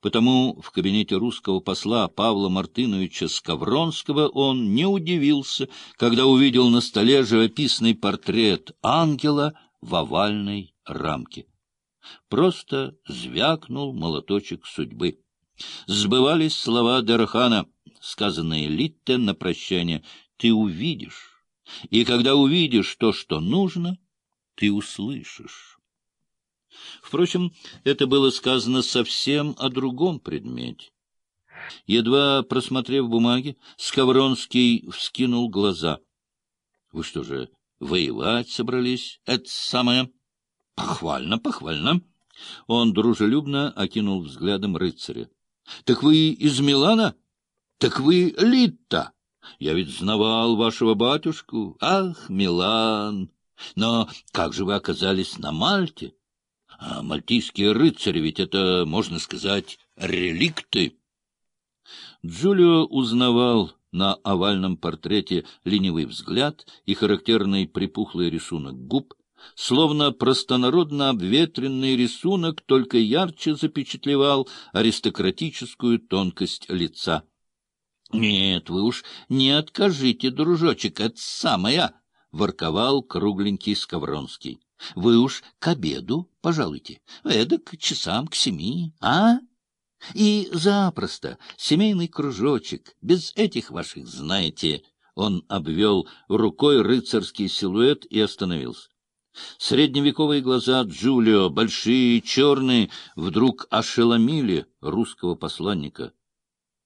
Потому в кабинете русского посла Павла Мартыновича Скавронского он не удивился, когда увидел на столе живописный портрет ангела в овальной рамке. Просто звякнул молоточек судьбы. Сбывались слова Дерхана, сказанные Литте на прощание. «Ты увидишь, и когда увидишь то, что нужно, ты услышишь». Впрочем, это было сказано совсем о другом предмете. Едва просмотрев бумаги, Скавронский вскинул глаза. — Вы что же, воевать собрались? Это самое... — Похвально, похвально. Он дружелюбно окинул взглядом рыцаря. — Так вы из Милана? Так вы Литта? Я ведь знавал вашего батюшку. Ах, Милан! Но как же вы оказались на Мальте? А мальтийские рыцари ведь это, можно сказать, реликты. Джулио узнавал на овальном портрете ленивый взгляд и характерный припухлый рисунок губ, словно простонародно обветренный рисунок только ярче запечатлевал аристократическую тонкость лица. — Нет, вы уж не откажите, дружочек, это самое! — ворковал кругленький Скавронский. — Вы уж к обеду пожалуйте, эдак часам к семи, а? И запросто, семейный кружочек, без этих ваших, знаете... Он обвел рукой рыцарский силуэт и остановился. Средневековые глаза Джулио, большие, черные, вдруг ошеломили русского посланника.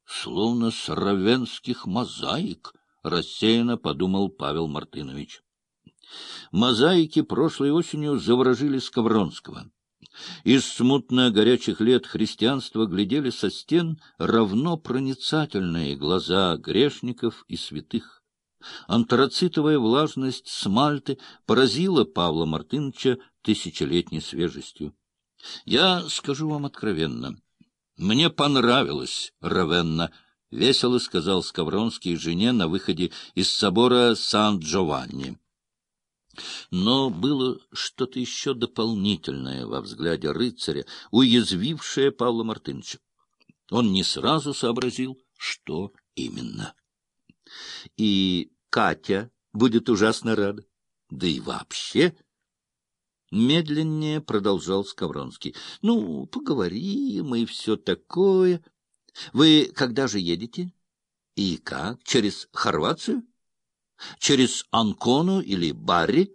Словно с равенских мозаик, рассеянно подумал Павел Мартынович. Мозаики прошлой осенью заворожили Скавронского. Из смутно горячих лет христианства глядели со стен равно проницательные глаза грешников и святых. Антрацитовая влажность смальты поразила Павла Мартыновича тысячелетней свежестью. Я скажу вам откровенно. Мне понравилось Равенна, — весело сказал Скавронский жене на выходе из собора Сан-Джованни. Но было что-то еще дополнительное во взгляде рыцаря, уязвившее Павла Мартыновича. Он не сразу сообразил, что именно. И Катя будет ужасно рада. Да и вообще... Медленнее продолжал Скавронский. — Ну, поговорим и все такое. Вы когда же едете? И как? Через Хорватию? Через Анкону или Барри?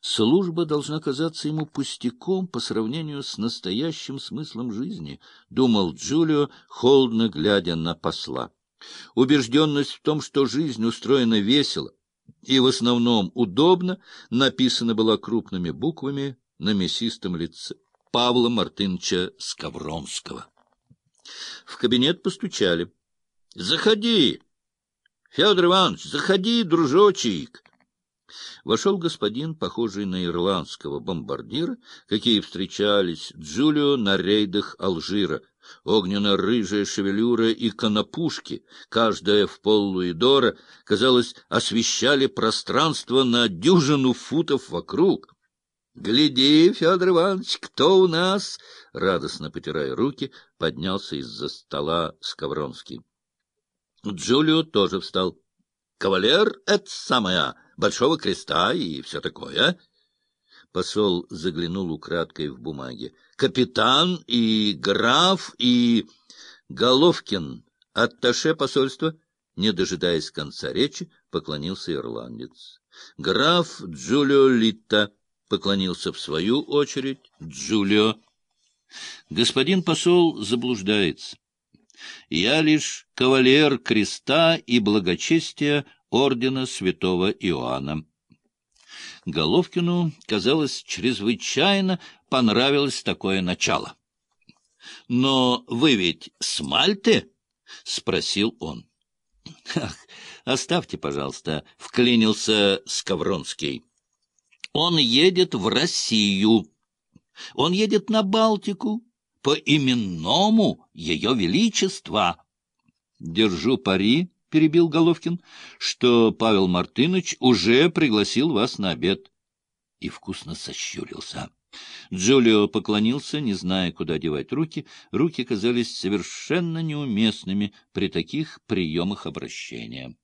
Служба должна казаться ему пустяком по сравнению с настоящим смыслом жизни, — думал Джулио, холодно глядя на посла. Убежденность в том, что жизнь устроена весело и в основном удобно, написана была крупными буквами на мясистом лице Павла Мартыновича Скавронского. В кабинет постучали. — Заходи! Федор Иванович, заходи, дружочек! Вошел господин, похожий на ирландского бомбардира, какие встречались Джулио на рейдах Алжира — Огненно-рыжая шевелюра и конопушки, каждая в поллуидора, казалось, освещали пространство на дюжину футов вокруг. — Гляди, Федор Иванович, кто у нас? — радостно потирая руки, поднялся из-за стола Скавронский. Джулио тоже встал. — Кавалер — это самое, Большого Креста и все такое. Посол заглянул украдкой в бумаге. «Капитан и граф и Головкин, атташе посольства?» Не дожидаясь конца речи, поклонился ирландец. Граф Джулио Литта поклонился в свою очередь Джулио. Господин посол заблуждается. Я лишь кавалер креста и благочестия ордена святого Иоанна. Головкину, казалось, чрезвычайно понравилось такое начало. — Но вы ведь с Мальты? — спросил он. — Ах, оставьте, пожалуйста, — вклинился Скавронский. — Он едет в Россию. Он едет на Балтику по именному Ее Величества. Держу пари, — перебил Головкин, — что Павел Мартынович уже пригласил вас на обед. И вкусно сощурился. Джулио поклонился, не зная, куда девать руки. Руки казались совершенно неуместными при таких приемах обращения.